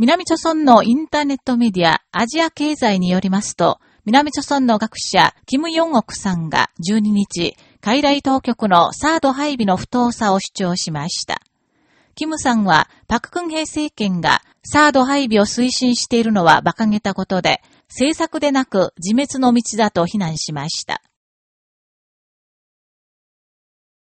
南朝村のインターネットメディアアジア経済によりますと、南朝村の学者、キム・ヨンオクさんが12日、海外当局のサード配備の不当さを主張しました。キムさんは、パククンヘイ政権がサード配備を推進しているのは馬鹿げたことで、政策でなく自滅の道だと非難しました。